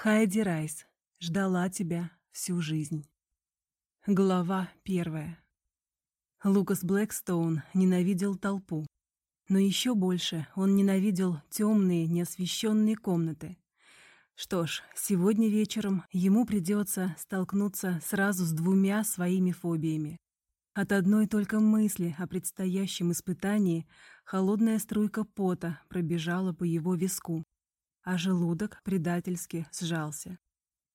Хайди Райс. Ждала тебя всю жизнь. Глава первая. Лукас Блэкстоун ненавидел толпу. Но еще больше он ненавидел темные, неосвещенные комнаты. Что ж, сегодня вечером ему придется столкнуться сразу с двумя своими фобиями. От одной только мысли о предстоящем испытании холодная струйка пота пробежала по его виску, а желудок предательски сжался.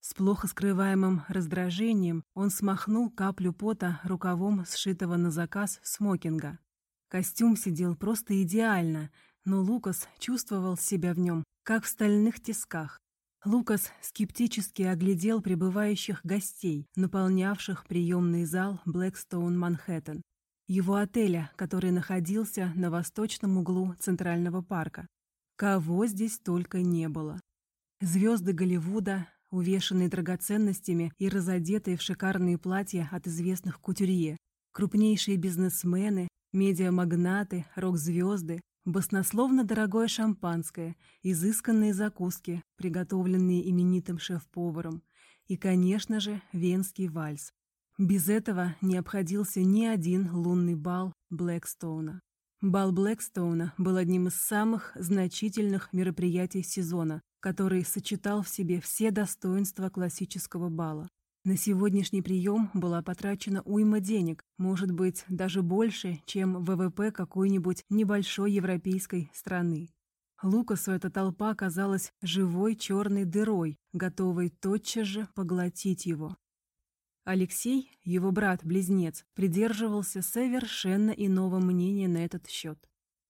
С плохо скрываемым раздражением он смахнул каплю пота рукавом сшитого на заказ смокинга. Костюм сидел просто идеально, но Лукас чувствовал себя в нем, как в стальных тисках. Лукас скептически оглядел прибывающих гостей, наполнявших приемный зал Блэкстоун Манхэттен, его отеля, который находился на восточном углу Центрального парка. Кого здесь только не было. Звезды Голливуда, увешанные драгоценностями и разодетые в шикарные платья от известных кутюрье, крупнейшие бизнесмены, медиамагнаты, рок-звезды, Баснословно дорогое шампанское, изысканные закуски, приготовленные именитым шеф-поваром, и, конечно же, венский вальс. Без этого не обходился ни один лунный бал Блэкстоуна. Бал Блэкстоуна был одним из самых значительных мероприятий сезона, который сочетал в себе все достоинства классического бала. На сегодняшний прием была потрачена уйма денег, может быть, даже больше, чем ВВП какой-нибудь небольшой европейской страны. Лукасу эта толпа казалась живой черной дырой, готовой тотчас же поглотить его. Алексей, его брат-близнец, придерживался совершенно иного мнения на этот счет.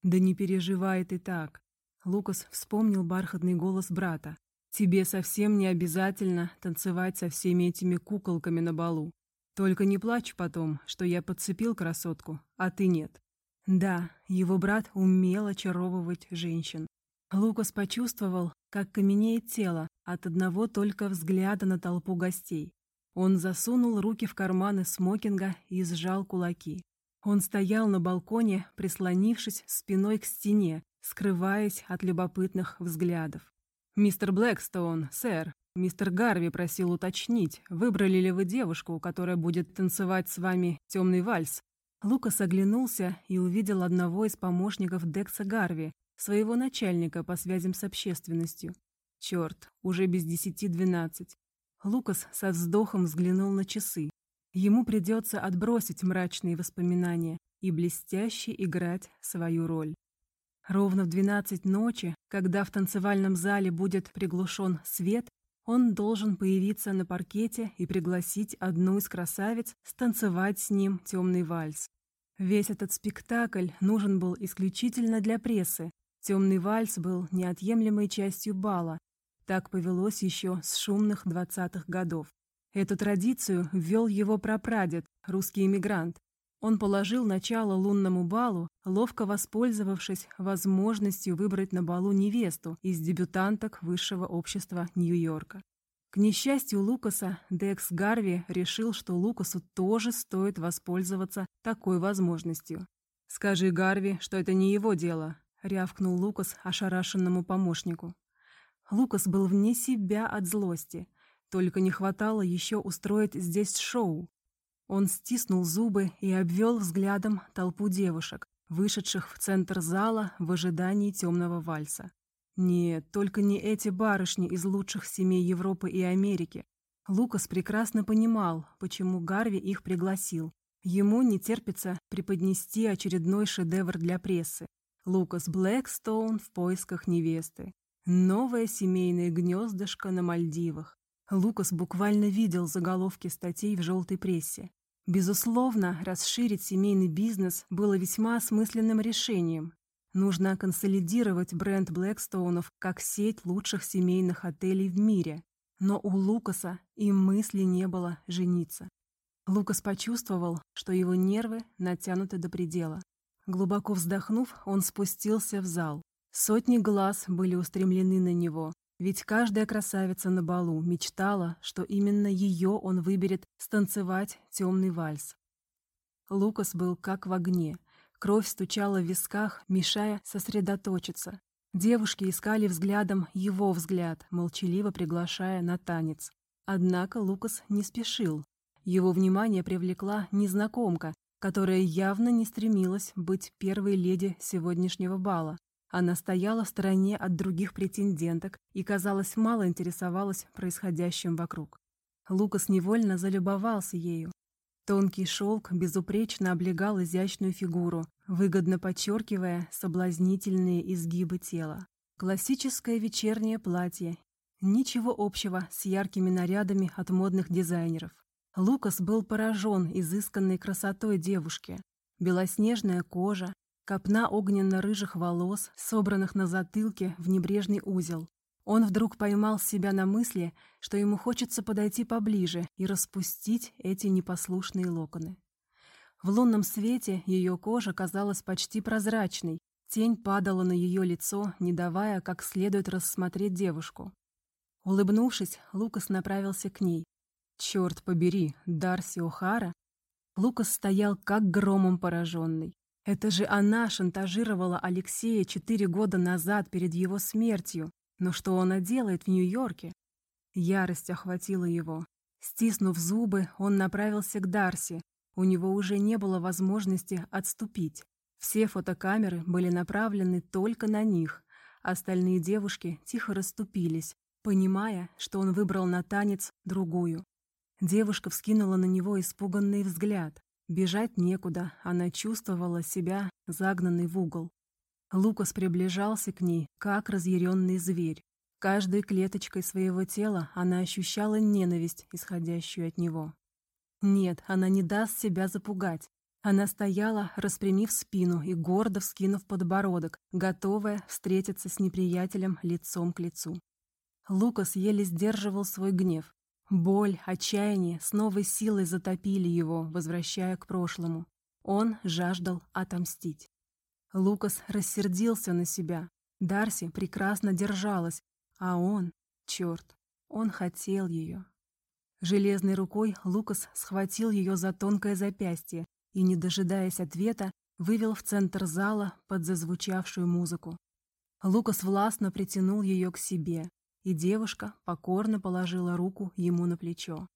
«Да не переживай ты так». Лукас вспомнил бархатный голос брата. Тебе совсем не обязательно танцевать со всеми этими куколками на балу. Только не плачь потом, что я подцепил красотку, а ты нет. Да, его брат умел очаровывать женщин. Лукас почувствовал, как каменеет тело от одного только взгляда на толпу гостей. Он засунул руки в карманы смокинга и сжал кулаки. Он стоял на балконе, прислонившись спиной к стене, скрываясь от любопытных взглядов. «Мистер Блэкстоун, сэр, мистер Гарви просил уточнить, выбрали ли вы девушку, которая будет танцевать с вами темный вальс?» Лукас оглянулся и увидел одного из помощников Декса Гарви, своего начальника по связям с общественностью. Черт, уже без десяти двенадцать. Лукас со вздохом взглянул на часы. Ему придется отбросить мрачные воспоминания и блестяще играть свою роль. Ровно в двенадцать ночи, когда в танцевальном зале будет приглушен свет, он должен появиться на паркете и пригласить одну из красавиц станцевать с ним темный вальс. Весь этот спектакль нужен был исключительно для прессы. Темный вальс был неотъемлемой частью бала. Так повелось еще с шумных двадцатых годов. Эту традицию ввел его прапрадед, русский эмигрант, он положил начало лунному балу, ловко воспользовавшись возможностью выбрать на балу невесту из дебютанток высшего общества Нью-Йорка. К несчастью Лукаса, Декс Гарви решил, что Лукасу тоже стоит воспользоваться такой возможностью. «Скажи Гарви, что это не его дело», — рявкнул Лукас ошарашенному помощнику. Лукас был вне себя от злости. Только не хватало еще устроить здесь шоу. Он стиснул зубы и обвел взглядом толпу девушек, вышедших в центр зала в ожидании темного вальса. Нет, только не эти барышни из лучших семей Европы и Америки. Лукас прекрасно понимал, почему Гарви их пригласил. Ему не терпится преподнести очередной шедевр для прессы. Лукас Блэкстоун в поисках невесты. Новое семейное гнездышко на Мальдивах. Лукас буквально видел заголовки статей в желтой прессе. Безусловно, расширить семейный бизнес было весьма осмысленным решением. Нужно консолидировать бренд Блэкстоунов как сеть лучших семейных отелей в мире. Но у Лукаса и мысли не было жениться. Лукас почувствовал, что его нервы натянуты до предела. Глубоко вздохнув, он спустился в зал. Сотни глаз были устремлены на него, ведь каждая красавица на балу мечтала, что именно ее он выберет станцевать темный вальс. Лукас был как в огне. Кровь стучала в висках, мешая сосредоточиться. Девушки искали взглядом его взгляд, молчаливо приглашая на танец. Однако Лукас не спешил. Его внимание привлекла незнакомка, которая явно не стремилась быть первой леди сегодняшнего бала. Она стояла в стороне от других претенденток и, казалось, мало интересовалась происходящим вокруг. Лукас невольно залюбовался ею. Тонкий шелк безупречно облегал изящную фигуру, выгодно подчеркивая соблазнительные изгибы тела. Классическое вечернее платье. Ничего общего с яркими нарядами от модных дизайнеров. Лукас был поражен изысканной красотой девушки. Белоснежная кожа, копна огненно-рыжих волос, собранных на затылке в небрежный узел, он вдруг поймал себя на мысли, что ему хочется подойти поближе и распустить эти непослушные локоны. В лунном свете ее кожа казалась почти прозрачной, тень падала на ее лицо, не давая как следует рассмотреть девушку. Улыбнувшись, Лукас направился к ней. «Черт побери, Дарси О'Хара!» Лукас стоял как громом пораженный. Это же она шантажировала Алексея четыре года назад перед его смертью. Но что она делает в Нью-Йорке? Ярость охватила его. Стиснув зубы, он направился к Дарси. У него уже не было возможности отступить. Все фотокамеры были направлены только на них. Остальные девушки тихо расступились, понимая, что он выбрал на танец другую. Девушка вскинула на него испуганный взгляд. Бежать некуда, она чувствовала себя загнанной в угол. Лукас приближался к ней, как разъяренный зверь. Каждой клеточкой своего тела она ощущала ненависть, исходящую от него. Нет, она не даст себя запугать. Она стояла, распрямив спину и гордо вскинув подбородок, готовая встретиться с неприятелем лицом к лицу. Лукас еле сдерживал свой гнев. Боль, отчаяние с новой силой затопили его, возвращая к прошлому. Он жаждал отомстить. Лукас рассердился на себя. Дарси прекрасно держалась, а он, черт, он хотел ее. Железной рукой Лукас схватил ее за тонкое запястье и, не дожидаясь ответа, вывел в центр зала под зазвучавшую музыку. Лукас властно притянул ее к себе, и девушка покорно положила руку ему на плечо.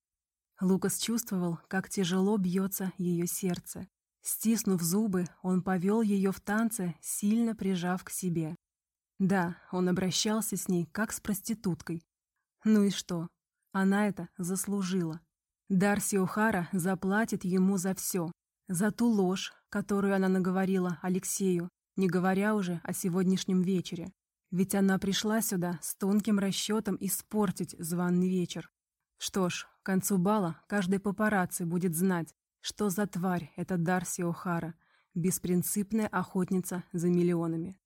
Лукас чувствовал, как тяжело бьется ее сердце. Стиснув зубы, он повел ее в танце, сильно прижав к себе. Да, он обращался с ней, как с проституткой. Ну и что? Она это заслужила. Дарси О'Хара заплатит ему за все. За ту ложь, которую она наговорила Алексею, не говоря уже о сегодняшнем вечере. Ведь она пришла сюда с тонким расчетом испортить званый вечер. Что ж, к концу бала каждый папарацци будет знать, что за тварь эта Дарси О'Хара, беспринципная охотница за миллионами?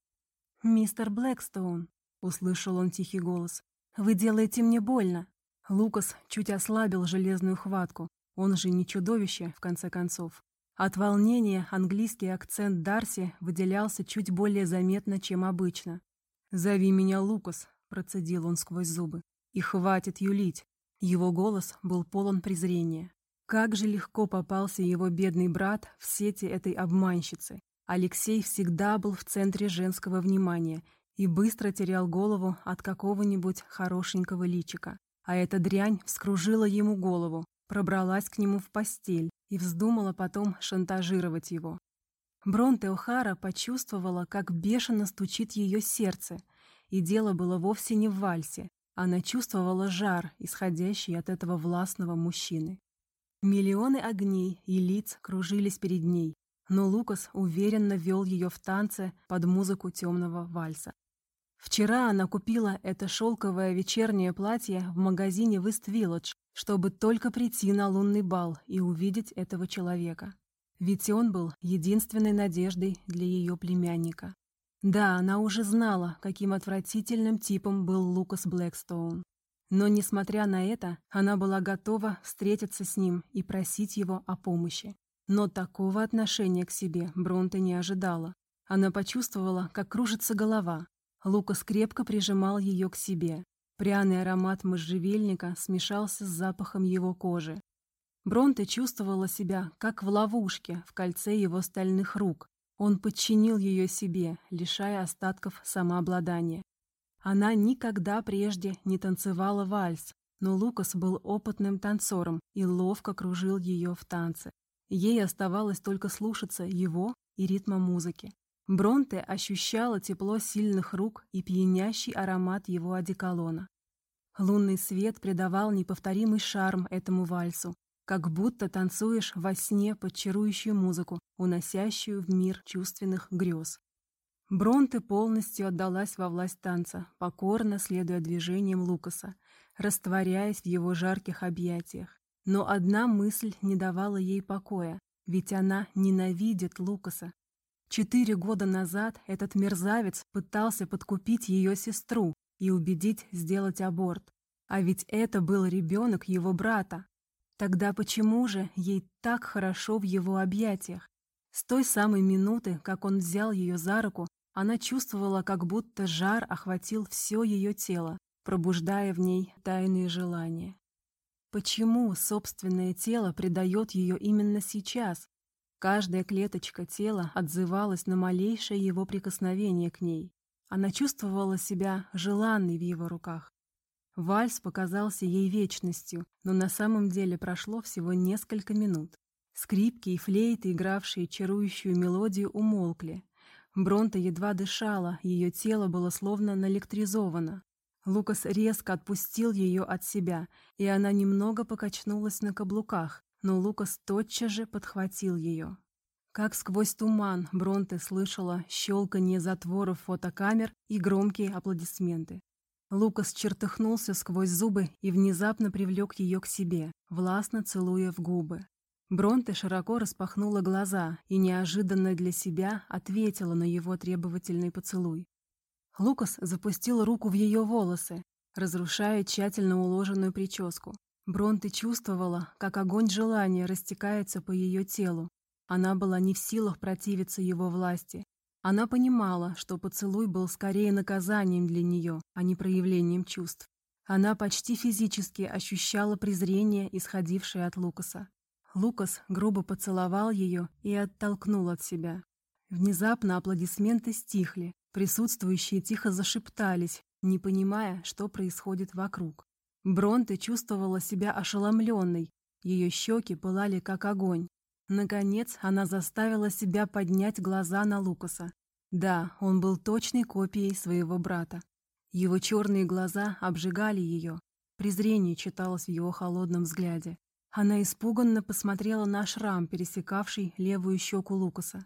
«Мистер Блэкстоун», — услышал он тихий голос, — «вы делаете мне больно». Лукас чуть ослабил железную хватку, он же не чудовище, в конце концов. От волнения английский акцент Дарси выделялся чуть более заметно, чем обычно. «Зови меня Лукас», — процедил он сквозь зубы. «И хватит юлить». Его голос был полон презрения. Как же легко попался его бедный брат в сети этой обманщицы. Алексей всегда был в центре женского внимания и быстро терял голову от какого-нибудь хорошенького личика. А эта дрянь вскружила ему голову, пробралась к нему в постель и вздумала потом шантажировать его. Бронте О'Хара почувствовала, как бешено стучит ее сердце, и дело было вовсе не в вальсе. Она чувствовала жар, исходящий от этого властного мужчины. Миллионы огней и лиц кружились перед ней, но Лукас уверенно вел ее в танце под музыку темного вальса. Вчера она купила это шелковое вечернее платье в магазине West Village, чтобы только прийти на лунный бал и увидеть этого человека. Ведь он был единственной надеждой для ее племянника. Да, она уже знала, каким отвратительным типом был Лукас Блэкстоун. Но, несмотря на это, она была готова встретиться с ним и просить его о помощи. Но такого отношения к себе Бронте не ожидала. Она почувствовала, как кружится голова. Лукас крепко прижимал ее к себе. Пряный аромат можжевельника смешался с запахом его кожи. Бронте чувствовала себя, как в ловушке, в кольце его стальных рук. Он подчинил ее себе, лишая остатков самообладания. Она никогда прежде не танцевала вальс, но Лукас был опытным танцором и ловко кружил ее в танце. Ей оставалось только слушаться его и ритма музыки. Бронте ощущала тепло сильных рук и пьянящий аромат его одеколона. Лунный свет придавал неповторимый шарм этому вальсу, как будто танцуешь во сне под чарующую музыку, уносящую в мир чувственных грез. Бронте полностью отдалась во власть танца, покорно следуя движениям Лукаса, растворяясь в его жарких объятиях. Но одна мысль не давала ей покоя, ведь она ненавидит Лукаса. Четыре года назад этот мерзавец пытался подкупить ее сестру и убедить сделать аборт. А ведь это был ребенок его брата. Тогда почему же ей так хорошо в его объятиях? С той самой минуты, как он взял ее за руку, она чувствовала, как будто жар охватил все ее тело, пробуждая в ней тайные желания. Почему собственное тело предает ее именно сейчас? Каждая клеточка тела отзывалась на малейшее его прикосновение к ней. Она чувствовала себя желанной в его руках. Вальс показался ей вечностью, но на самом деле прошло всего несколько минут. Скрипки и флейты, игравшие чарующую мелодию, умолкли. Бронта едва дышала, ее тело было словно наэлектризовано. Лукас резко отпустил ее от себя, и она немного покачнулась на каблуках, но Лукас тотчас же подхватил ее. Как сквозь туман Бронте слышала щелканье затворов фотокамер и громкие аплодисменты. Лукас чертыхнулся сквозь зубы и внезапно привлек ее к себе, властно целуя в губы. Бронте широко распахнула глаза и неожиданно для себя ответила на его требовательный поцелуй. Лукас запустил руку в ее волосы, разрушая тщательно уложенную прическу. Бронте чувствовала, как огонь желания растекается по ее телу. Она была не в силах противиться его власти, она понимала, что поцелуй был скорее наказанием для нее, а не проявлением чувств. Она почти физически ощущала презрение, исходившее от Лукаса. Лукас грубо поцеловал ее и оттолкнул от себя. Внезапно аплодисменты стихли, присутствующие тихо зашептались, не понимая, что происходит вокруг. Бронте чувствовала себя ошеломленной, ее щеки пылали как огонь. Наконец, она заставила себя поднять глаза на Лукаса. Да, он был точной копией своего брата. Его черные глаза обжигали ее. Презрение читалось в его холодном взгляде. Она испуганно посмотрела на шрам, пересекавший левую щеку Лукаса.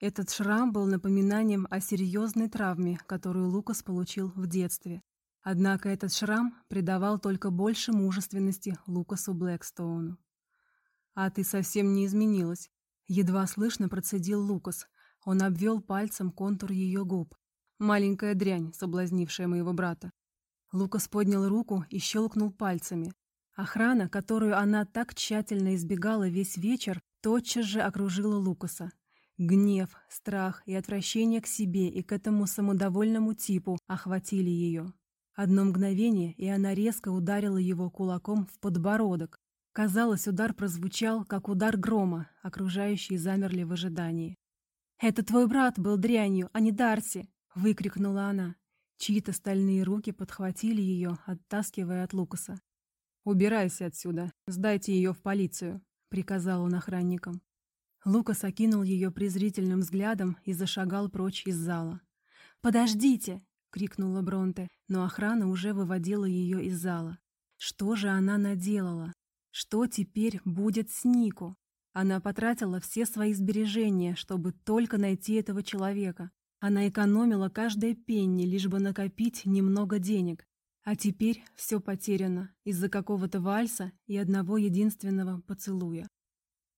Этот шрам был напоминанием о серьезной травме, которую Лукас получил в детстве. Однако этот шрам придавал только больше мужественности Лукасу Блэкстоуну. «А ты совсем не изменилась», — едва слышно процедил Лукас. Он обвел пальцем контур ее губ. «Маленькая дрянь, соблазнившая моего брата». Лукас поднял руку и щелкнул пальцами. Охрана, которую она так тщательно избегала весь вечер, тотчас же окружила Лукаса. Гнев, страх и отвращение к себе и к этому самодовольному типу охватили ее. Одно мгновение, и она резко ударила его кулаком в подбородок, Казалось, удар прозвучал, как удар грома, окружающие замерли в ожидании. «Это твой брат был дрянью, а не Дарси!» — выкрикнула она. Чьи-то стальные руки подхватили ее, оттаскивая от Лукаса. «Убирайся отсюда, сдайте ее в полицию», — приказал он охранникам. Лукас окинул ее презрительным взглядом и зашагал прочь из зала. «Подождите!» — крикнула Бронте, но охрана уже выводила ее из зала. Что же она наделала? Что теперь будет с Нику? Она потратила все свои сбережения, чтобы только найти этого человека. Она экономила каждое пенни, лишь бы накопить немного денег. А теперь все потеряно из-за какого-то вальса и одного единственного поцелуя.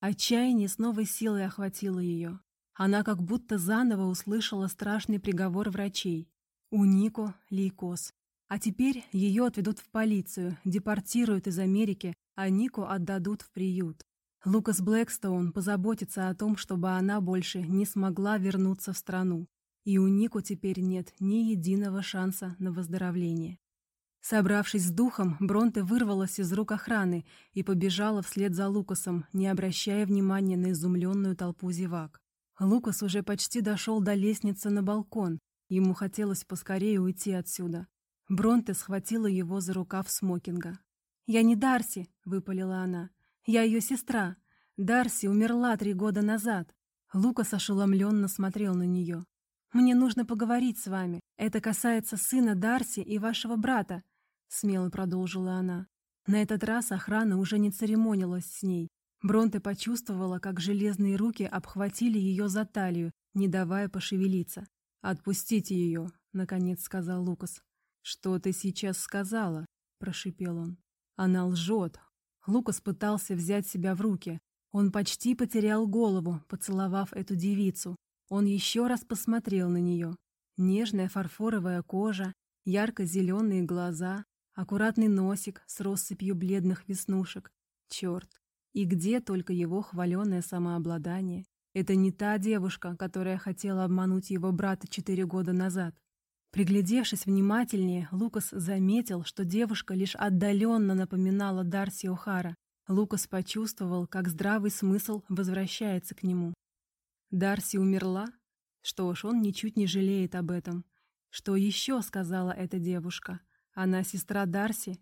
Отчаяние с новой силой охватило ее. Она как будто заново услышала страшный приговор врачей. У Нико лейкоз. А теперь ее отведут в полицию, депортируют из Америки, а Нику отдадут в приют. Лукас Блэкстоун позаботится о том, чтобы она больше не смогла вернуться в страну. И у Нику теперь нет ни единого шанса на выздоровление. Собравшись с духом, Бронте вырвалась из рук охраны и побежала вслед за Лукасом, не обращая внимания на изумленную толпу зевак. Лукас уже почти дошел до лестницы на балкон. Ему хотелось поскорее уйти отсюда. Бронте схватила его за рукав смокинга. «Я не Дарси», — выпалила она. «Я ее сестра. Дарси умерла три года назад». Лукас ошеломленно смотрел на нее. «Мне нужно поговорить с вами. Это касается сына Дарси и вашего брата», — смело продолжила она. На этот раз охрана уже не церемонилась с ней. Бронте почувствовала, как железные руки обхватили ее за талию, не давая пошевелиться. «Отпустите ее», — наконец сказал Лукас. «Что ты сейчас сказала?» — прошипел он. «Она лжет». Лукас пытался взять себя в руки. Он почти потерял голову, поцеловав эту девицу. Он еще раз посмотрел на нее. Нежная фарфоровая кожа, ярко-зеленые глаза, аккуратный носик с россыпью бледных веснушек. Черт, и где только его хваленое самообладание. Это не та девушка, которая хотела обмануть его брата четыре года назад. Приглядевшись внимательнее, Лукас заметил, что девушка лишь отдаленно напоминала Дарси О'Хара. Лукас почувствовал, как здравый смысл возвращается к нему. Дарси умерла? Что ж, он ничуть не жалеет об этом. Что еще сказала эта девушка? Она сестра Дарси?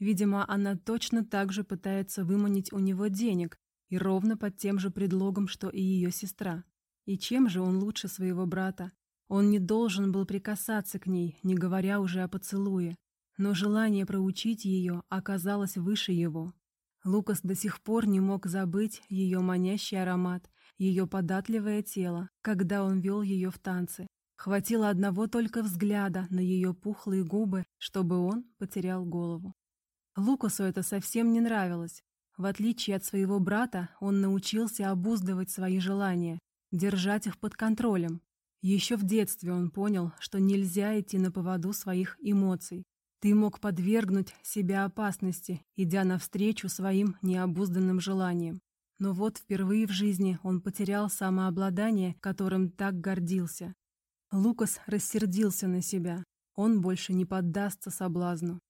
Видимо, она точно так же пытается выманить у него денег, и ровно под тем же предлогом, что и ее сестра. И чем же он лучше своего брата? Он не должен был прикасаться к ней, не говоря уже о поцелуе. Но желание проучить ее оказалось выше его. Лукас до сих пор не мог забыть ее манящий аромат, ее податливое тело, когда он вел ее в танцы. Хватило одного только взгляда на ее пухлые губы, чтобы он потерял голову. Лукасу это совсем не нравилось. В отличие от своего брата, он научился обуздывать свои желания, держать их под контролем, еще в детстве он понял, что нельзя идти на поводу своих эмоций. Ты мог подвергнуть себя опасности, идя навстречу своим необузданным желаниям. Но вот впервые в жизни он потерял самообладание, которым так гордился. Лукас рассердился на себя. Он больше не поддастся соблазну.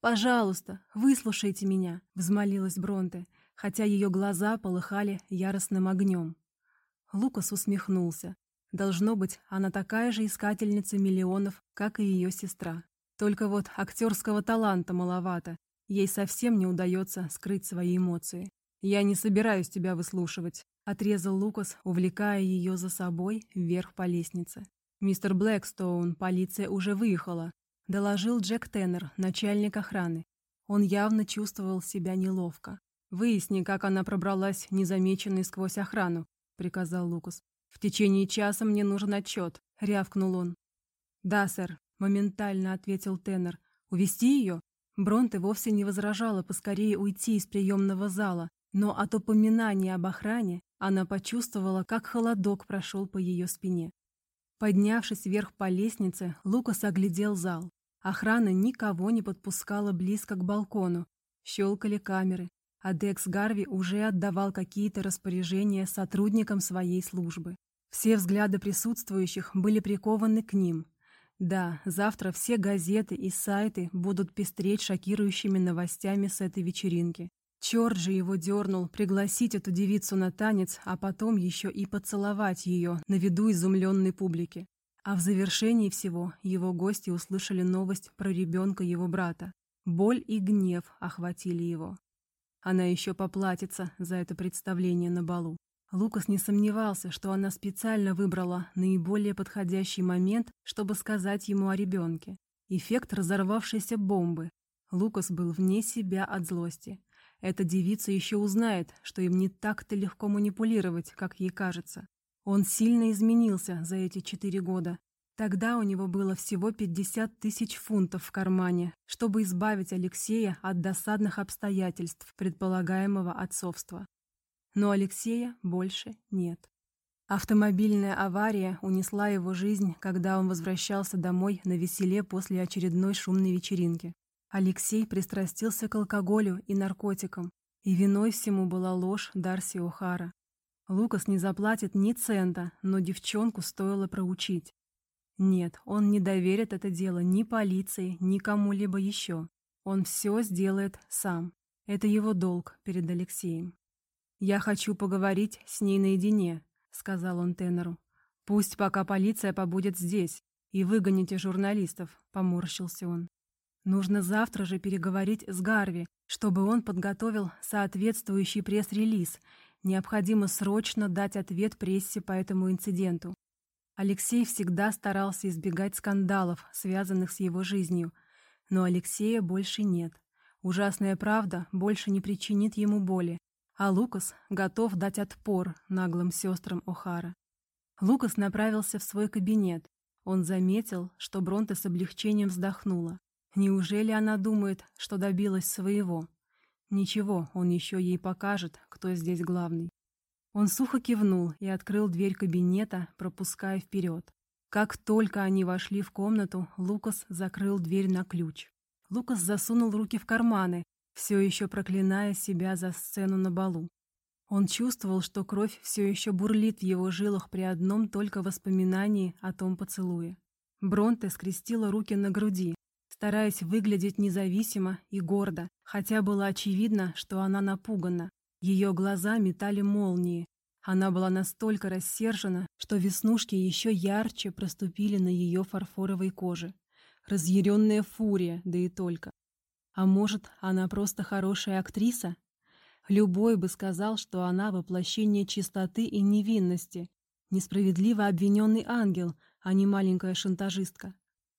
«Пожалуйста, выслушайте меня», — взмолилась Бронте, хотя ее глаза полыхали яростным огнем. Лукас усмехнулся. Должно быть, она такая же искательница миллионов, как и ее сестра. Только вот актерского таланта маловато. Ей совсем не удается скрыть свои эмоции. «Я не собираюсь тебя выслушивать», — отрезал Лукас, увлекая ее за собой вверх по лестнице. «Мистер Блэкстоун, полиция уже выехала», — доложил Джек Теннер, начальник охраны. Он явно чувствовал себя неловко. «Выясни, как она пробралась незамеченной сквозь охрану», — приказал Лукас. «В течение часа мне нужен отчет», — рявкнул он. «Да, сэр», — моментально ответил Теннер. «Увести ее?» Бронте вовсе не возражала поскорее уйти из приемного зала, но от упоминания об охране она почувствовала, как холодок прошел по ее спине. Поднявшись вверх по лестнице, Лукас оглядел зал. Охрана никого не подпускала близко к балкону. Щелкали камеры, а Декс Гарви уже отдавал какие-то распоряжения сотрудникам своей службы. Все взгляды присутствующих были прикованы к ним. Да, завтра все газеты и сайты будут пестреть шокирующими новостями с этой вечеринки. Черт же его дернул пригласить эту девицу на танец, а потом еще и поцеловать ее на виду изумленной публики. А в завершении всего его гости услышали новость про ребенка его брата. Боль и гнев охватили его. Она еще поплатится за это представление на балу. Лукас не сомневался, что она специально выбрала наиболее подходящий момент, чтобы сказать ему о ребенке. Эффект разорвавшейся бомбы. Лукас был вне себя от злости. Эта девица еще узнает, что им не так-то легко манипулировать, как ей кажется. Он сильно изменился за эти четыре года. Тогда у него было всего 50 тысяч фунтов в кармане, чтобы избавить Алексея от досадных обстоятельств предполагаемого отцовства. Но Алексея больше нет. Автомобильная авария унесла его жизнь, когда он возвращался домой на веселе после очередной шумной вечеринки. Алексей пристрастился к алкоголю и наркотикам, и виной всему была ложь Дарси О'Хара. Лукас не заплатит ни цента, но девчонку стоило проучить. Нет, он не доверит это дело ни полиции, ни кому-либо еще. Он все сделает сам. Это его долг перед Алексеем. «Я хочу поговорить с ней наедине», — сказал он тенору. «Пусть пока полиция побудет здесь, и выгоните журналистов», — поморщился он. «Нужно завтра же переговорить с Гарви, чтобы он подготовил соответствующий пресс-релиз. Необходимо срочно дать ответ прессе по этому инциденту. Алексей всегда старался избегать скандалов, связанных с его жизнью. Но Алексея больше нет. Ужасная правда больше не причинит ему боли, а Лукас готов дать отпор наглым сестрам О'Хара. Лукас направился в свой кабинет. Он заметил, что Бронте с облегчением вздохнула. Неужели она думает, что добилась своего? Ничего, он еще ей покажет, кто здесь главный. Он сухо кивнул и открыл дверь кабинета, пропуская вперед. Как только они вошли в комнату, Лукас закрыл дверь на ключ. Лукас засунул руки в карманы, все еще проклиная себя за сцену на балу. Он чувствовал, что кровь все еще бурлит в его жилах при одном только воспоминании о том поцелуе. Бронте скрестила руки на груди, стараясь выглядеть независимо и гордо, хотя было очевидно, что она напугана, ее глаза метали молнии. Она была настолько рассержена, что веснушки еще ярче проступили на ее фарфоровой коже. Разъяренная фурия, да и только. А может, она просто хорошая актриса? Любой бы сказал, что она воплощение чистоты и невинности, несправедливо обвиненный ангел, а не маленькая шантажистка.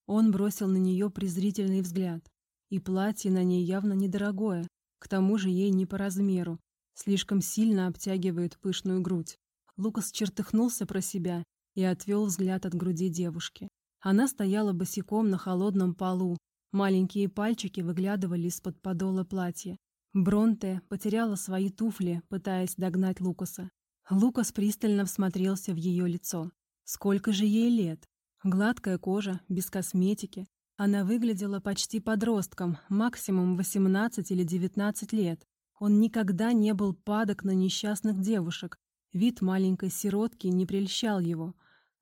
Он бросил на нее презрительный взгляд. И платье на ней явно недорогое, к тому же ей не по размеру, слишком сильно обтягивает пышную грудь. Лукас чертыхнулся про себя и отвел взгляд от груди девушки. Она стояла босиком на холодном полу, маленькие пальчики выглядывали из-под подола платья. Бронте потеряла свои туфли, пытаясь догнать Лукаса. Лукас пристально всмотрелся в ее лицо. Сколько же ей лет? Гладкая кожа, без косметики. Она выглядела почти подростком, максимум 18 или 19 лет. Он никогда не был падок на несчастных девушек. Вид маленькой сиротки не прельщал его.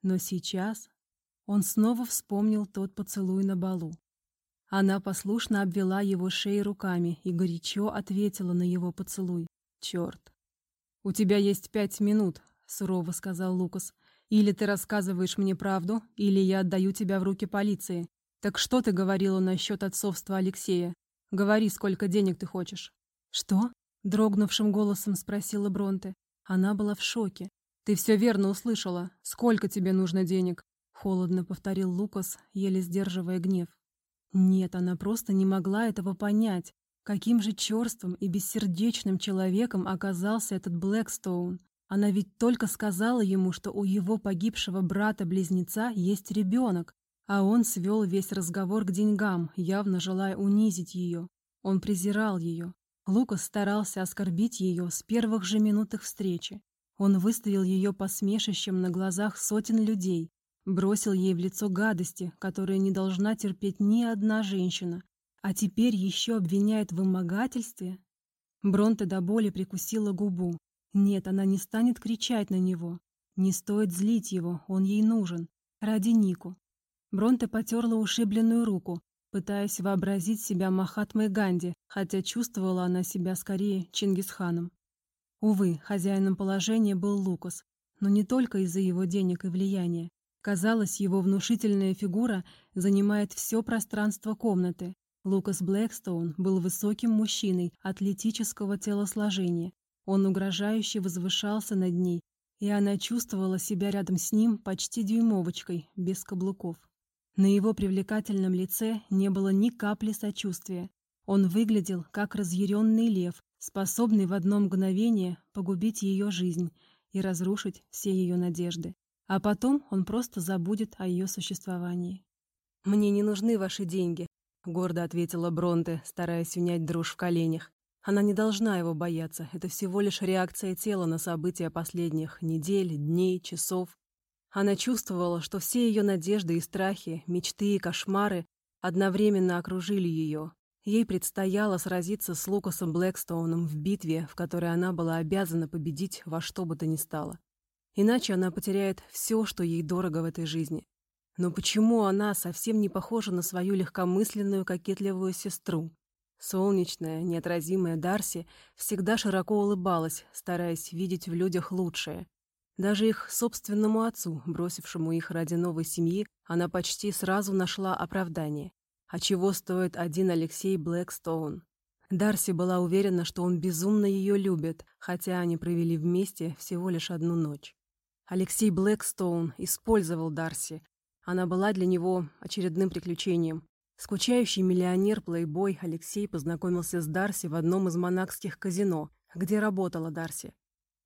Но сейчас он снова вспомнил тот поцелуй на балу. Она послушно обвела его шею руками и горячо ответила на его поцелуй. «Черт!» «У тебя есть пять минут», — сурово сказал Лукас. «Или ты рассказываешь мне правду, или я отдаю тебя в руки полиции. Так что ты говорила насчет отцовства Алексея? Говори, сколько денег ты хочешь». «Что?» — дрогнувшим голосом спросила Бронте. Она была в шоке. «Ты все верно услышала. Сколько тебе нужно денег?» — холодно повторил Лукас, еле сдерживая гнев. Нет, она просто не могла этого понять. Каким же черствым и бессердечным человеком оказался этот Блэкстоун. Она ведь только сказала ему, что у его погибшего брата-близнеца есть ребенок, а он свел весь разговор к деньгам, явно желая унизить ее. Он презирал ее. Лукас старался оскорбить ее с первых же минут их встречи. Он выставил ее посмешищем на глазах сотен людей, бросил ей в лицо гадости, которые не должна терпеть ни одна женщина, а теперь еще обвиняет в вымогательстве. Бронте до боли прикусила губу. Нет, она не станет кричать на него. Не стоит злить его, он ей нужен. Ради Нику. Бронте потерла ушибленную руку, пытаясь вообразить себя Махатмой Ганди, хотя чувствовала она себя скорее Чингисханом. Увы, хозяином положения был Лукас, но не только из-за его денег и влияния. Казалось, его внушительная фигура занимает все пространство комнаты. Лукас Блэкстоун был высоким мужчиной атлетического телосложения. Он угрожающе возвышался над ней, и она чувствовала себя рядом с ним почти дюймовочкой, без каблуков. На его привлекательном лице не было ни капли сочувствия. Он выглядел как разъяренный лев, способный в одно мгновение погубить ее жизнь и разрушить все ее надежды. А потом он просто забудет о ее существовании. «Мне не нужны ваши деньги», — гордо ответила Бронте, стараясь унять дрожь в коленях. Она не должна его бояться, это всего лишь реакция тела на события последних недель, дней, часов. Она чувствовала, что все ее надежды и страхи, мечты и кошмары одновременно окружили ее. Ей предстояло сразиться с Лукасом Блэкстоуном в битве, в которой она была обязана победить во что бы то ни стало. Иначе она потеряет все, что ей дорого в этой жизни. Но почему она совсем не похожа на свою легкомысленную, кокетливую сестру? Солнечная, неотразимая Дарси всегда широко улыбалась, стараясь видеть в людях лучшее. Даже их собственному отцу, бросившему их ради новой семьи, она почти сразу нашла оправдание. А чего стоит один Алексей Блэкстоун? Дарси была уверена, что он безумно ее любит, хотя они провели вместе всего лишь одну ночь. Алексей Блэкстоун использовал Дарси. Она была для него очередным приключением. Скучающий миллионер-плейбой Алексей познакомился с Дарси в одном из монакских казино, где работала Дарси.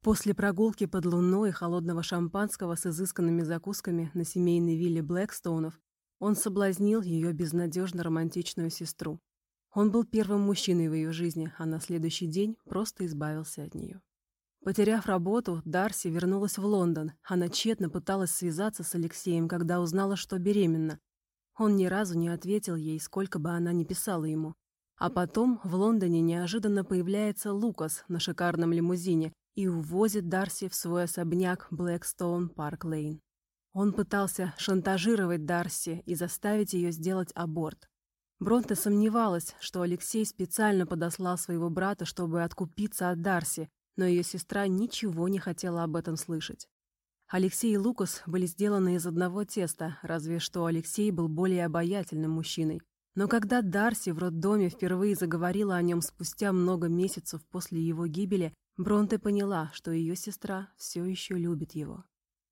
После прогулки под луной и холодного шампанского с изысканными закусками на семейной вилле Блэкстоунов он соблазнил ее безнадежно романтичную сестру. Он был первым мужчиной в ее жизни, а на следующий день просто избавился от нее. Потеряв работу, Дарси вернулась в Лондон. Она тщетно пыталась связаться с Алексеем, когда узнала, что беременна. Он ни разу не ответил ей, сколько бы она ни писала ему. А потом в Лондоне неожиданно появляется Лукас на шикарном лимузине и увозит Дарси в свой особняк Блэкстоун Парк Лейн. Он пытался шантажировать Дарси и заставить ее сделать аборт. Бронте сомневалась, что Алексей специально подослал своего брата, чтобы откупиться от Дарси, но ее сестра ничего не хотела об этом слышать. Алексей и Лукас были сделаны из одного теста, разве что Алексей был более обаятельным мужчиной. Но когда Дарси в роддоме впервые заговорила о нем спустя много месяцев после его гибели, Бронте поняла, что ее сестра все еще любит его.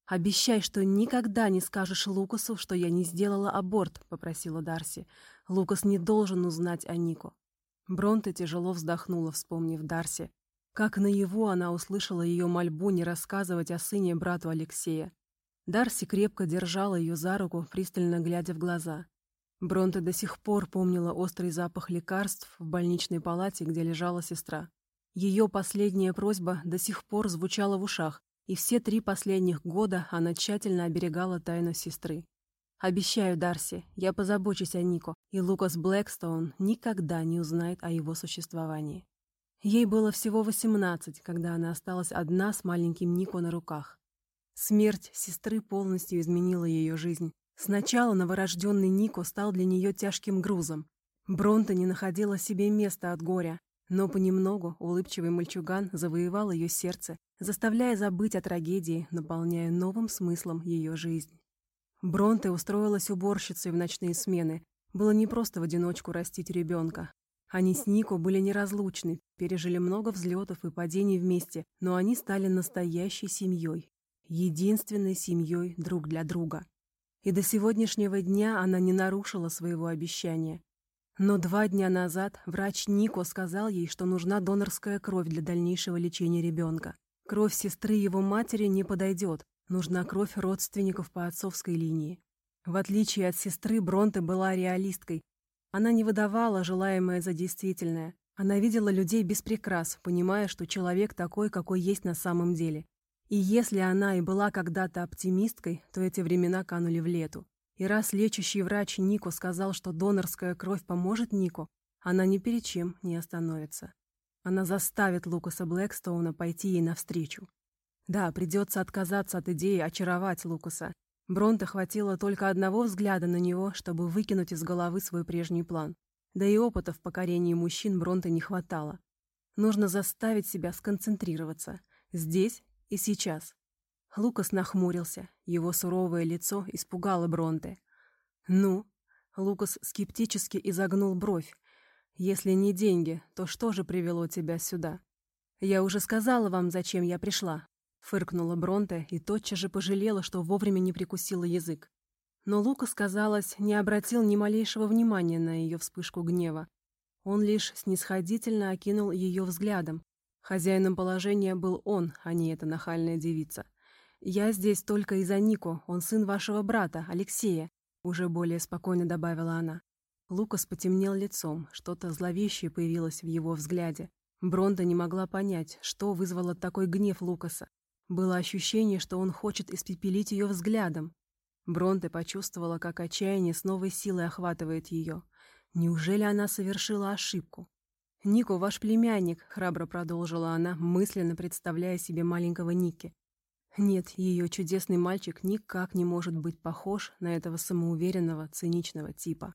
«Обещай, что никогда не скажешь Лукасу, что я не сделала аборт», — попросила Дарси. «Лукас не должен узнать о Нико». Бронте тяжело вздохнула, вспомнив Дарси. Как наяву она услышала ее мольбу не рассказывать о сыне брату Алексея. Дарси крепко держала ее за руку, пристально глядя в глаза. Бронте до сих пор помнила острый запах лекарств в больничной палате, где лежала сестра. Ее последняя просьба до сих пор звучала в ушах, и все три последних года она тщательно оберегала тайну сестры. «Обещаю, Дарси, я позабочусь о Нико, и Лукас Блэкстоун никогда не узнает о его существовании». Ей было всего восемнадцать, когда она осталась одна с маленьким Нико на руках. Смерть сестры полностью изменила ее жизнь. Сначала новорожденный Нико стал для нее тяжким грузом. Бронта не находила себе места от горя, но понемногу улыбчивый мальчуган завоевал ее сердце, заставляя забыть о трагедии, наполняя новым смыслом ее жизнь. Бронте устроилась уборщицей в ночные смены. Было не просто в одиночку растить ребенка. Они с Нико были неразлучны, пережили много взлетов и падений вместе, но они стали настоящей семьей, единственной семьей друг для друга. И до сегодняшнего дня она не нарушила своего обещания. Но два дня назад врач Нико сказал ей, что нужна донорская кровь для дальнейшего лечения ребенка. Кровь сестры его матери не подойдет, нужна кровь родственников по отцовской линии. В отличие от сестры, Бронте была реалисткой. Она не выдавала желаемое за действительное. Она видела людей без прикрас, понимая, что человек такой, какой есть на самом деле. И если она и была когда-то оптимисткой, то эти времена канули в лету. И раз лечащий врач Нико сказал, что донорская кровь поможет Нико, она ни перед чем не остановится. Она заставит Лукаса Блэкстоуна пойти ей навстречу. Да, придется отказаться от идеи очаровать Лукаса. Бронте хватило только одного взгляда на него, чтобы выкинуть из головы свой прежний план. Да и опыта в покорении мужчин Бронте не хватало. Нужно заставить себя сконцентрироваться. Здесь и сейчас. Лукас нахмурился. Его суровое лицо испугало Бронте. «Ну?» Лукас скептически изогнул бровь. «Если не деньги, то что же привело тебя сюда?» «Я уже сказала вам, зачем я пришла», — фыркнула Бронте и тотчас же пожалела, что вовремя не прикусила язык. Но Лукас, казалось, не обратил ни малейшего внимания на ее вспышку гнева. Он лишь снисходительно окинул ее взглядом. Хозяином положения был он, а не эта нахальная девица. «Я здесь только из-за Нико, он сын вашего брата, Алексея», — уже более спокойно добавила она. Лукас потемнел лицом, что-то зловещее появилось в его взгляде. Бронда не могла понять, что вызвало такой гнев Лукаса. Было ощущение, что он хочет испепелить ее взглядом. Бронте почувствовала, как отчаяние с новой силой охватывает ее. Неужели она совершила ошибку? «Нико, ваш племянник», — храбро продолжила она, мысленно представляя себе маленького Ники. Нет, ее чудесный мальчик никак не может быть похож на этого самоуверенного, циничного типа.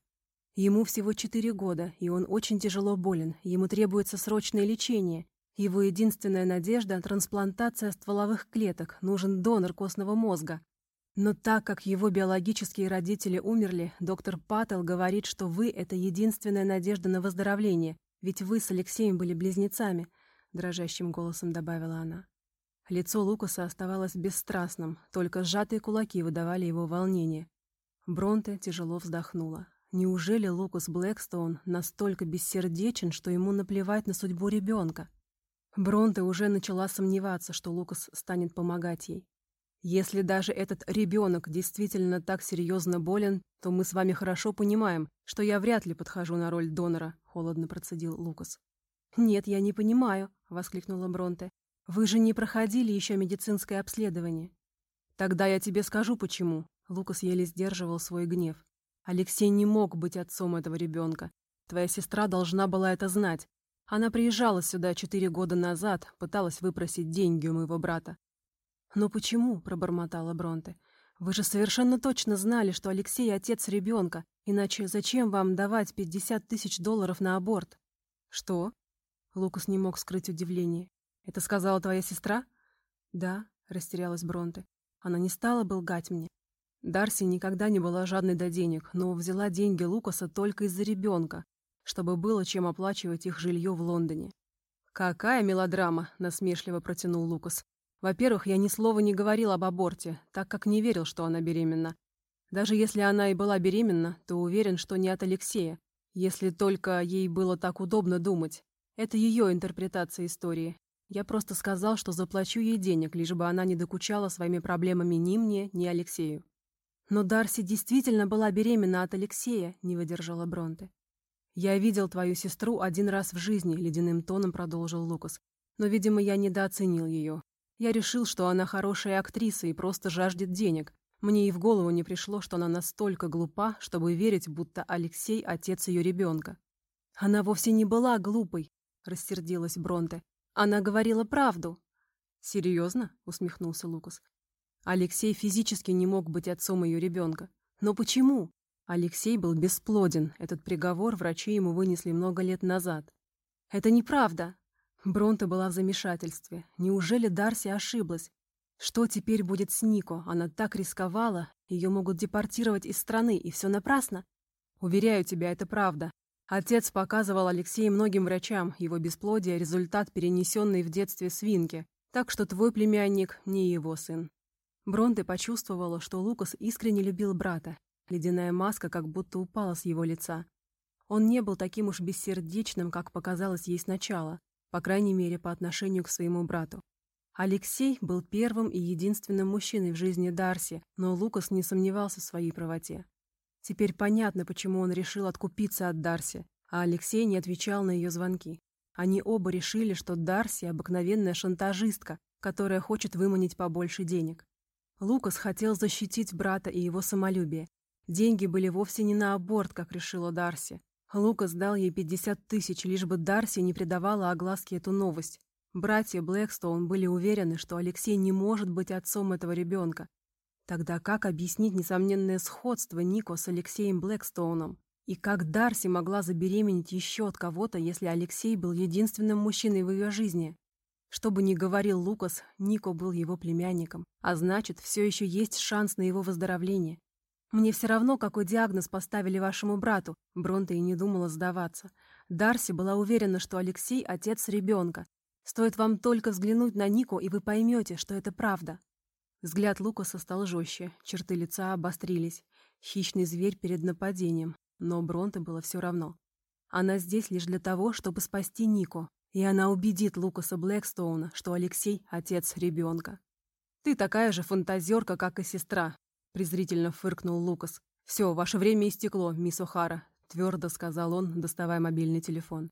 Ему всего четыре года, и он очень тяжело болен, ему требуется срочное лечение. Его единственная надежда — трансплантация стволовых клеток, нужен донор костного мозга. Но так как его биологические родители умерли, доктор Паттел говорит, что вы — это единственная надежда на выздоровление, ведь вы с Алексеем были близнецами, — дрожащим голосом добавила она. Лицо Лукаса оставалось бесстрастным, только сжатые кулаки выдавали его волнение. Бронте тяжело вздохнула. Неужели Лукас Блэкстоун настолько бессердечен, что ему наплевать на судьбу ребенка? Бронте уже начала сомневаться, что Лукас станет помогать ей. Если даже этот ребенок действительно так серьезно болен, то мы с вами хорошо понимаем, что я вряд ли подхожу на роль донора, холодно процедил Лукас. Нет, я не понимаю, воскликнула Бронте. Вы же не проходили еще медицинское обследование. Тогда я тебе скажу почему. Лукас еле сдерживал свой гнев. Алексей не мог быть отцом этого ребенка. Твоя сестра должна была это знать. Она приезжала сюда четыре года назад, пыталась выпросить деньги у моего брата. «Но почему?» — пробормотала Бронте. «Вы же совершенно точно знали, что Алексей — отец ребенка, иначе зачем вам давать пятьдесят тысяч долларов на аборт?» «Что?» — Лукас не мог скрыть удивление. «Это сказала твоя сестра?» «Да», — растерялась Бронте. «Она не стала бы лгать мне. Дарси никогда не была жадной до денег, но взяла деньги Лукаса только из-за ребенка, чтобы было чем оплачивать их жилье в Лондоне. «Какая мелодрама!» — насмешливо протянул Лукас. Во-первых, я ни слова не говорил об аборте, так как не верил, что она беременна. Даже если она и была беременна, то уверен, что не от Алексея, если только ей было так удобно думать. Это ее интерпретация истории. Я просто сказал, что заплачу ей денег, лишь бы она не докучала своими проблемами ни мне, ни Алексею. «Но Дарси действительно была беременна от Алексея», — не выдержала Бронте. «Я видел твою сестру один раз в жизни», — ледяным тоном продолжил Лукас. «Но, видимо, я недооценил ее. Я решил, что она хорошая актриса и просто жаждет денег. Мне и в голову не пришло, что она настолько глупа, чтобы верить, будто Алексей — отец ее ребенка. «Она вовсе не была глупой», — рассердилась Бронте. «Она говорила правду». «Серьезно?» — усмехнулся Лукас. Алексей физически не мог быть отцом ее ребенка. Но почему? Алексей был бесплоден. Этот приговор врачи ему вынесли много лет назад. «Это неправда», Бронта была в замешательстве. Неужели Дарси ошиблась? Что теперь будет с Нико? Она так рисковала. Ее могут депортировать из страны, и все напрасно. Уверяю тебя, это правда. Отец показывал Алексею многим врачам. Его бесплодие — результат перенесенной в детстве свинки. Так что твой племянник не его сын. Бронте почувствовала, что Лукас искренне любил брата. Ледяная маска как будто упала с его лица. Он не был таким уж бессердечным, как показалось ей сначала по крайней мере, по отношению к своему брату. Алексей был первым и единственным мужчиной в жизни Дарси, но Лукас не сомневался в своей правоте. Теперь понятно, почему он решил откупиться от Дарси, а Алексей не отвечал на ее звонки. Они оба решили, что Дарси — обыкновенная шантажистка, которая хочет выманить побольше денег. Лукас хотел защитить брата и его самолюбие. Деньги были вовсе не на аборт, как решила Дарси, Лукас дал ей 50 тысяч, лишь бы Дарси не придавала огласке эту новость. Братья Блэкстоун были уверены, что Алексей не может быть отцом этого ребенка. Тогда как объяснить несомненное сходство Нико с Алексеем Блэкстоуном? И как Дарси могла забеременеть еще от кого-то, если Алексей был единственным мужчиной в ее жизни? Что бы ни говорил Лукас, Нико был его племянником, а значит, все еще есть шанс на его выздоровление. «Мне все равно, какой диагноз поставили вашему брату», Бронта и не думала сдаваться. Дарси была уверена, что Алексей — отец ребенка. Стоит вам только взглянуть на Нику, и вы поймете, что это правда. Взгляд Лукаса стал жестче, черты лица обострились. Хищный зверь перед нападением. Но Бронте было все равно. Она здесь лишь для того, чтобы спасти Нику. И она убедит Лукаса Блэкстоуна, что Алексей — отец ребенка. «Ты такая же фантазерка, как и сестра», презрительно фыркнул Лукас. «Все, ваше время истекло, мисс О'Хара», — твердо сказал он, доставая мобильный телефон.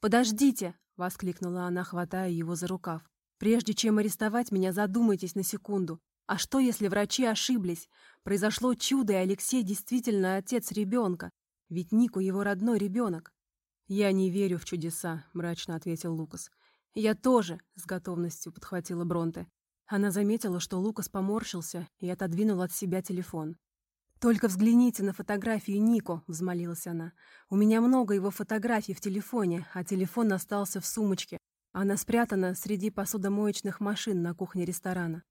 «Подождите!» — воскликнула она, хватая его за рукав. «Прежде чем арестовать меня, задумайтесь на секунду. А что, если врачи ошиблись? Произошло чудо, и Алексей действительно отец ребенка. Ведь Нику его родной ребенок». «Я не верю в чудеса», — мрачно ответил Лукас. «Я тоже», — с готовностью подхватила Бронте. Она заметила, что Лукас поморщился и отодвинул от себя телефон. «Только взгляните на фотографию Нико», — взмолилась она. «У меня много его фотографий в телефоне, а телефон остался в сумочке. Она спрятана среди посудомоечных машин на кухне ресторана.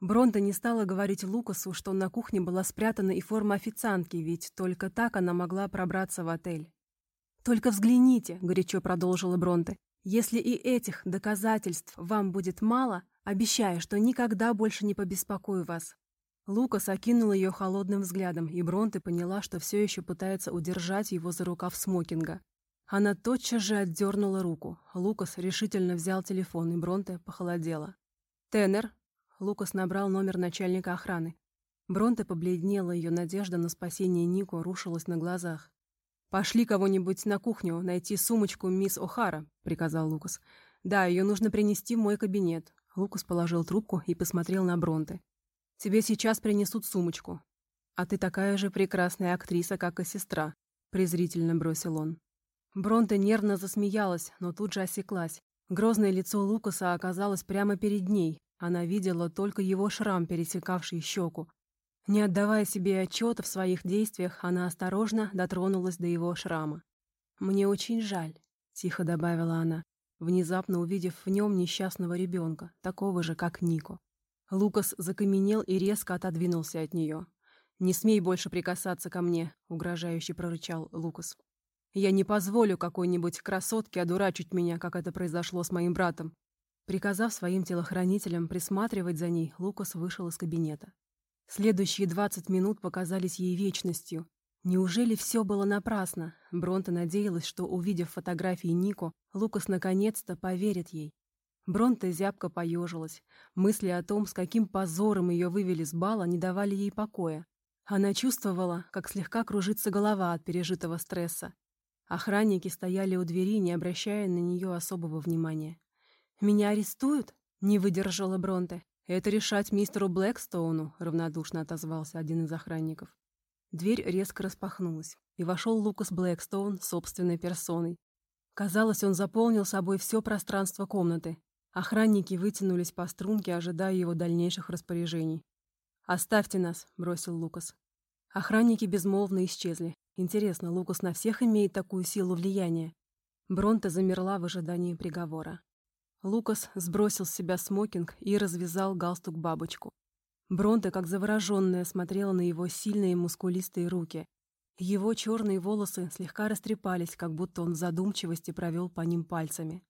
Бронта не стала говорить Лукасу, что на кухне была спрятана и форма официантки, ведь только так она могла пробраться в отель. «Только взгляните», — горячо продолжила Бронте. «Если и этих доказательств вам будет мало, обещаю, что никогда больше не побеспокою вас». Лукас окинул ее холодным взглядом, и Бронте поняла, что все еще пытается удержать его за рукав смокинга. Она тотчас же отдернула руку. Лукас решительно взял телефон, и Бронте похолодела. «Теннер», Лукас набрал номер начальника охраны. Бронте побледнела, ее надежда на спасение Нико рушилась на глазах. «Пошли кого-нибудь на кухню, найти сумочку мисс О'Хара», — приказал Лукас. «Да, ее нужно принести в мой кабинет». Лукас положил трубку и посмотрел на Бронте. «Тебе сейчас принесут сумочку. А ты такая же прекрасная актриса, как и сестра», — презрительно бросил он. Бронте нервно засмеялась, но тут же осеклась. Грозное лицо Лукаса оказалось прямо перед ней, она видела только его шрам, пересекавший щеку. Не отдавая себе отчета в своих действиях, она осторожно дотронулась до его шрама. «Мне очень жаль», — тихо добавила она, внезапно увидев в нем несчастного ребенка, такого же, как Нико. Лукас закаменел и резко отодвинулся от нее. «Не смей больше прикасаться ко мне», — угрожающе прорычал Лукас. «Я не позволю какой-нибудь красотке одурачить меня, как это произошло с моим братом. Приказав своим телохранителям присматривать за ней, Лукас вышел из кабинета. Следующие двадцать минут показались ей вечностью. Неужели все было напрасно? Бронта надеялась, что, увидев фотографии Нико, Лукас наконец-то поверит ей. Бронта зябко поежилась. Мысли о том, с каким позором ее вывели с бала, не давали ей покоя. Она чувствовала, как слегка кружится голова от пережитого стресса. Охранники стояли у двери, не обращая на нее особого внимания. «Меня арестуют?» — не выдержала Бронте. «Это решать мистеру Блэкстоуну», — равнодушно отозвался один из охранников. Дверь резко распахнулась, и вошел Лукас Блэкстоун собственной персоной. Казалось, он заполнил собой все пространство комнаты. Охранники вытянулись по струнке, ожидая его дальнейших распоряжений. «Оставьте нас», — бросил Лукас. Охранники безмолвно исчезли. Интересно, Лукас на всех имеет такую силу влияния? Бронта замерла в ожидании приговора. Лукас сбросил с себя смокинг и развязал галстук-бабочку. Бронте, как завороженная, смотрела на его сильные мускулистые руки. Его черные волосы слегка растрепались, как будто он в задумчивости провел по ним пальцами.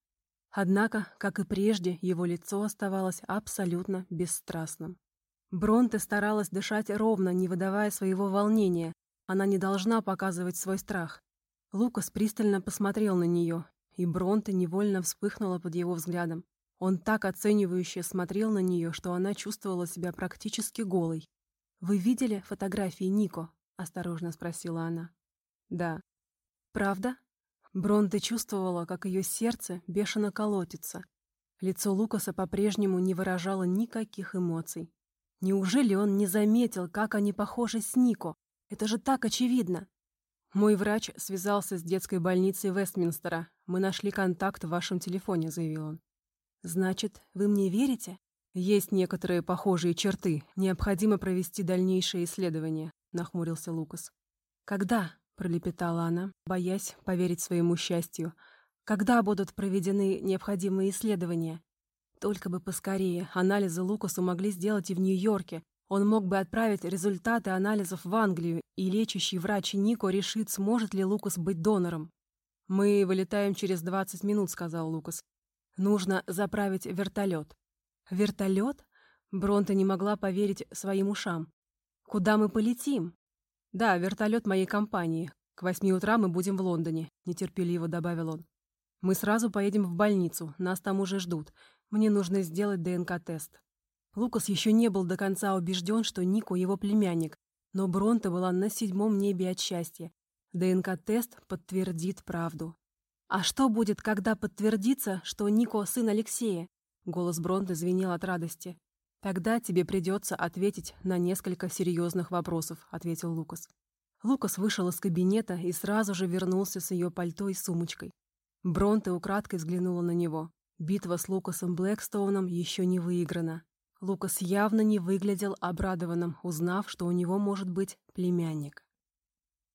Однако, как и прежде, его лицо оставалось абсолютно бесстрастным. Бронте старалась дышать ровно, не выдавая своего волнения. Она не должна показывать свой страх. Лукас пристально посмотрел на нее, и Бронте невольно вспыхнула под его взглядом. Он так оценивающе смотрел на нее, что она чувствовала себя практически голой. «Вы видели фотографии Нико?» — осторожно спросила она. «Да». «Правда?» Бронте чувствовала, как ее сердце бешено колотится. Лицо Лукаса по-прежнему не выражало никаких эмоций. Неужели он не заметил, как они похожи с Нико? Это же так очевидно. «Мой врач связался с детской больницей Вестминстера. Мы нашли контакт в вашем телефоне», — заявил он. «Значит, вы мне верите?» «Есть некоторые похожие черты. Необходимо провести дальнейшее исследование», — нахмурился Лукас. «Когда?» — пролепетала она, боясь поверить своему счастью. «Когда будут проведены необходимые исследования?» Только бы поскорее. Анализы Лукасу могли сделать и в Нью-Йорке, он мог бы отправить результаты анализов в Англию, и лечащий врач Нико решит, сможет ли Лукас быть донором. «Мы вылетаем через 20 минут», — сказал Лукас. «Нужно заправить вертолет». «Вертолет?» Бронта не могла поверить своим ушам. «Куда мы полетим?» «Да, вертолет моей компании. К восьми утра мы будем в Лондоне», — нетерпеливо добавил он. «Мы сразу поедем в больницу, нас там уже ждут. Мне нужно сделать ДНК-тест». Лукас еще не был до конца убежден, что Нико его племянник, но Бронта была на седьмом небе от счастья. ДНК-тест подтвердит правду. «А что будет, когда подтвердится, что Нико сын Алексея?» Голос Бронты звенел от радости. «Тогда тебе придется ответить на несколько серьезных вопросов», — ответил Лукас. Лукас вышел из кабинета и сразу же вернулся с ее пальто и сумочкой. Бронте украдкой взглянула на него. Битва с Лукасом Блэкстоуном еще не выиграна. Лукас явно не выглядел обрадованным, узнав, что у него может быть племянник.